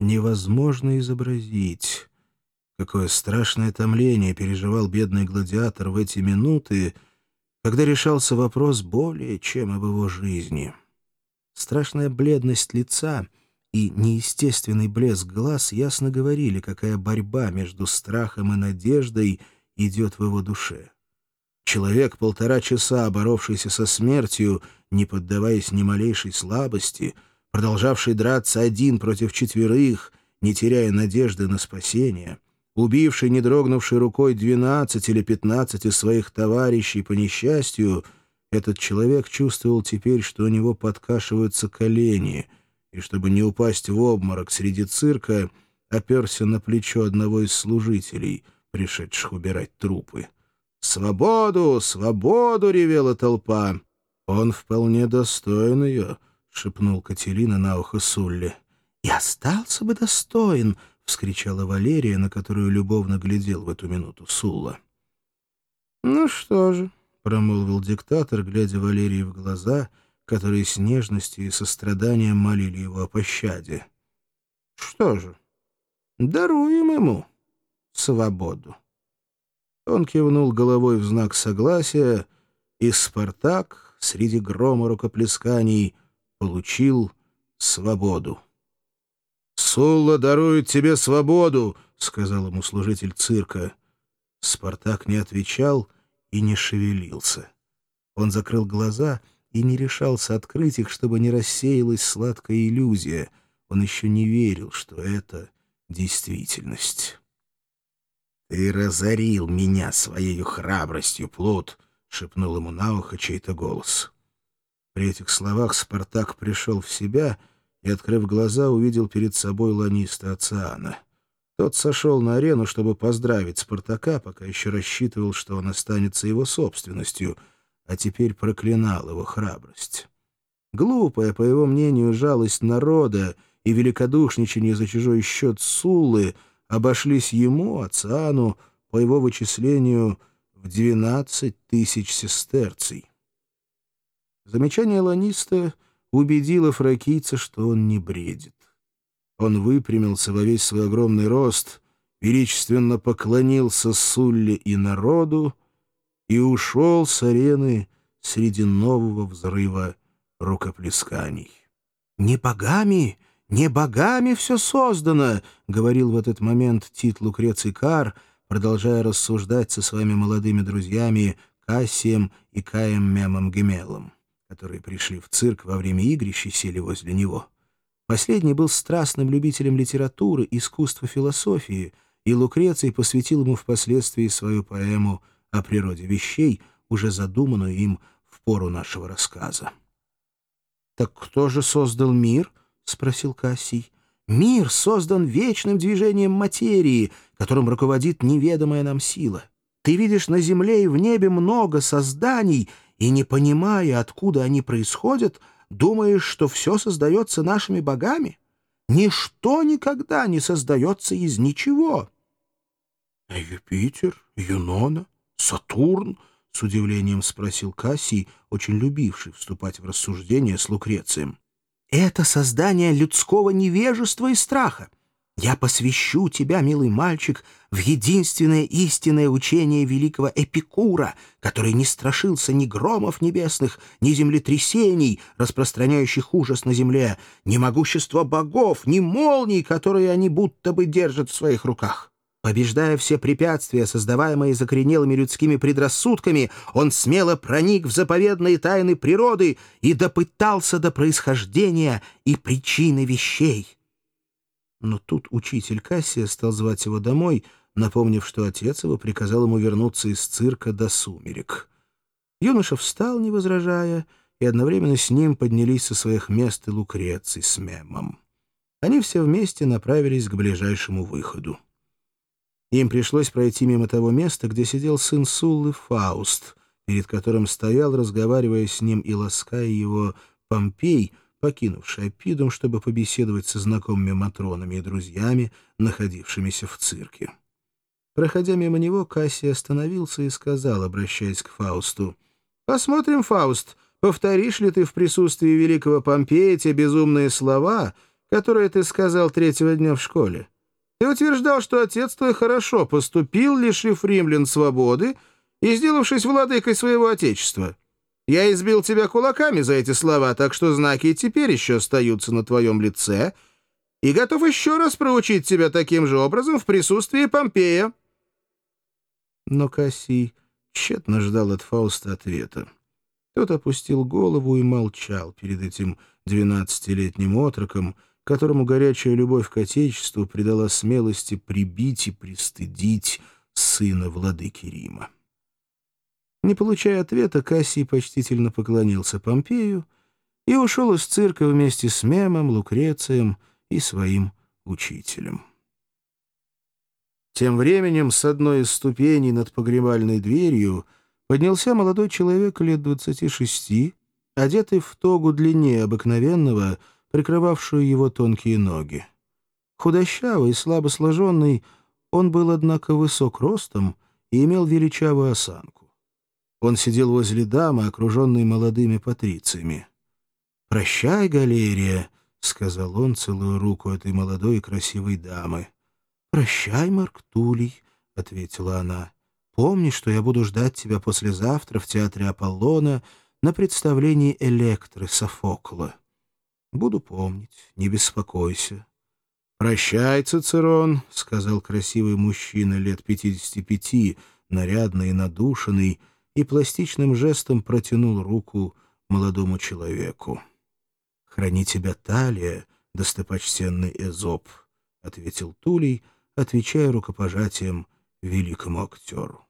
невозможно изобразить. Какое страшное томление переживал бедный гладиатор в эти минуты, когда решался вопрос более чем об его жизни. Страшная бледность лица и неестественный блеск глаз ясно говорили, какая борьба между страхом и надеждой идет в его душе. Человек, полтора часа боровшийся со смертью, не поддаваясь ни малейшей слабости, продолжавший драться один против четверых, не теряя надежды на спасение, убивший, не дрогнувший рукой, двенадцать или пятнадцать из своих товарищей по несчастью, этот человек чувствовал теперь, что у него подкашиваются колени, и, чтобы не упасть в обморок среди цирка, оперся на плечо одного из служителей, пришедших убирать трупы. «Свободу! Свободу!» — ревела толпа. «Он вполне достоин ее», — шепнул Катерина на ухо Сулли. «И остался бы достоин», — вскричала Валерия, на которую любовно глядел в эту минуту Сулла. «Ну что же», — промолвил диктатор, глядя Валерии в глаза, которые с нежностью и состраданием молили его о пощаде. «Что же, даруем ему свободу». Он кивнул головой в знак согласия, и Спартак среди грома рукоплесканий получил свободу. «Сулла дарует тебе свободу!» — сказал ему служитель цирка. Спартак не отвечал и не шевелился. Он закрыл глаза и не решался открыть их, чтобы не рассеялась сладкая иллюзия. Он еще не верил, что это действительность. «Ты разорил меня своей храбростью, Плут!» — шепнул ему на ухо чей-то голос. При этих словах Спартак пришел в себя и, открыв глаза, увидел перед собой ланиста Оциана. Тот сошел на арену, чтобы поздравить Спартака, пока еще рассчитывал, что он останется его собственностью, а теперь проклинал его храбрость. Глупая, по его мнению, жалость народа и великодушничание за чужой счет Суллы — обошлись ему, Ациану, по его вычислению, в 12 тысяч сестерций. Замечание ланиста убедило фракийца, что он не бредит. Он выпрямился во весь свой огромный рост, величественно поклонился Сулле и народу и ушел с арены среди нового взрыва рукоплесканий. «Не богами!» «Не богами все создано», — говорил в этот момент Тит Лукреций Кар, продолжая рассуждать со своими молодыми друзьями Кассием и Каем Мемом Гемелом, которые пришли в цирк во время игрищ и сели возле него. Последний был страстным любителем литературы, искусства, философии, и Лукреций посвятил ему впоследствии свою поэму о природе вещей, уже задуманную им в пору нашего рассказа. «Так кто же создал мир?» — спросил Кассий. «Мир создан вечным движением материи, которым руководит неведомая нам сила. Ты видишь на земле и в небе много созданий, и, не понимая, откуда они происходят, думаешь, что все создается нашими богами? Ничто никогда не создается из ничего». «А Юпитер, Юнона, Сатурн?» — с удивлением спросил Кассий, очень любивший вступать в рассуждения с Лукрецием. Это создание людского невежества и страха. Я посвящу тебя, милый мальчик, в единственное истинное учение великого Эпикура, который не страшился ни громов небесных, ни землетрясений, распространяющих ужас на земле, ни могущества богов, ни молний, которые они будто бы держат в своих руках. Побеждая все препятствия, создаваемые закоренелыми людскими предрассудками, он смело проник в заповедные тайны природы и допытался до происхождения и причины вещей. Но тут учитель Кассия стал звать его домой, напомнив, что отец его приказал ему вернуться из цирка до сумерек. Юноша встал, не возражая, и одновременно с ним поднялись со своих мест и Лукреций с Мемом. Они все вместе направились к ближайшему выходу. Им пришлось пройти мимо того места, где сидел сын Суллы Фауст, перед которым стоял, разговаривая с ним и лаская его Помпей, покинувший Апидум, чтобы побеседовать со знакомыми Матронами и друзьями, находившимися в цирке. Проходя мимо него, Кассий остановился и сказал, обращаясь к Фаусту, «Посмотрим, Фауст, повторишь ли ты в присутствии великого Помпея те безумные слова, которое ты сказал третьего дня в школе. Ты утверждал, что отец твой хорошо поступил, лишив римлян свободы и сделавшись владыкой своего отечества. Я избил тебя кулаками за эти слова, так что знаки теперь еще остаются на твоем лице, и готов еще раз проучить тебя таким же образом в присутствии Помпея». Но Кассий тщетно ждал от Фауста ответа. Тот опустил голову и молчал перед этим двенадцатилетним отроком, которому горячая любовь к Отечеству придала смелости прибить и пристыдить сына владыки Рима. Не получая ответа, Кассий почтительно поклонился Помпею и ушел из цирка вместе с Мемом, Лукрецием и своим учителем. Тем временем с одной из ступеней над погребальной дверью поднялся молодой человек лет двадцати шести, одетый в тогу длиннее обыкновенного, прикрывавшую его тонкие ноги. Худощавый и слабо сложенный, он был, однако, высок ростом и имел величавую осанку. Он сидел возле дамы, окруженной молодыми патрициями. «Прощай, галерия», — сказал он, целую руку этой молодой и красивой дамы. «Прощай, Марк Тулей», — ответила она. «Помни, что я буду ждать тебя послезавтра в театре Аполлона на представлении Электры Софокла». «Буду помнить, не беспокойся». «Прощай, Цицерон», — сказал красивый мужчина лет пятидесяти пяти, нарядный и надушенный, — и пластичным жестом протянул руку молодому человеку. «Храни тебя талия, достопочтенный Эзоп», — ответил Тулей, отвечая рукопожатием великому актеру.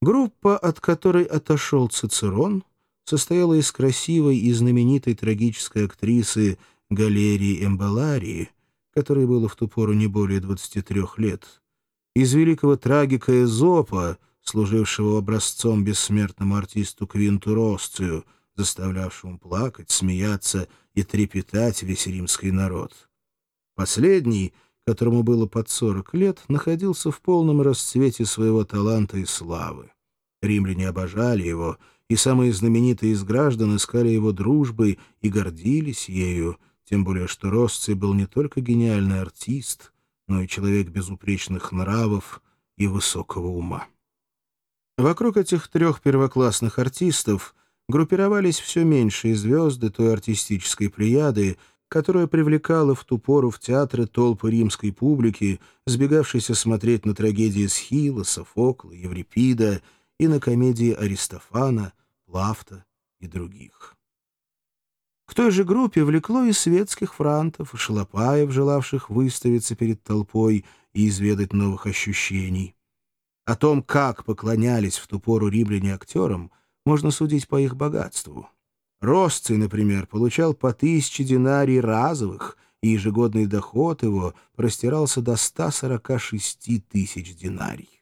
Группа, от которой отошел Цицерон, состояла из красивой и знаменитой трагической актрисы Галерии Эмбаларии, которой было в ту пору не более 23 лет, из великого трагика Эзопа, служившего образцом бессмертному артисту Квинту Росцию, заставлявшему плакать, смеяться и трепетать весь римский народ. Последний, которому было под сорок лет, находился в полном расцвете своего таланта и славы. Римляне обожали его, и самые знаменитые из граждан искали его дружбой и гордились ею, тем более что Росций был не только гениальный артист, но и человек безупречных нравов и высокого ума. Вокруг этих трех первоклассных артистов группировались все меньшие звезды той артистической плеяды, которая привлекала в ту пору в театры толпы римской публики, сбегавшейся смотреть на трагедии Схила, Софокла, Еврипида и на комедии Аристофана, Плафта и других. К той же группе влекло и светских франтов, и шалопаев, желавших выставиться перед толпой и изведать новых ощущений. О том, как поклонялись в ту пору римляне актерам, можно судить по их богатству. Росций, например, получал по тысяче динарий разовых, и ежегодный доход его простирался до 146 тысяч динарий.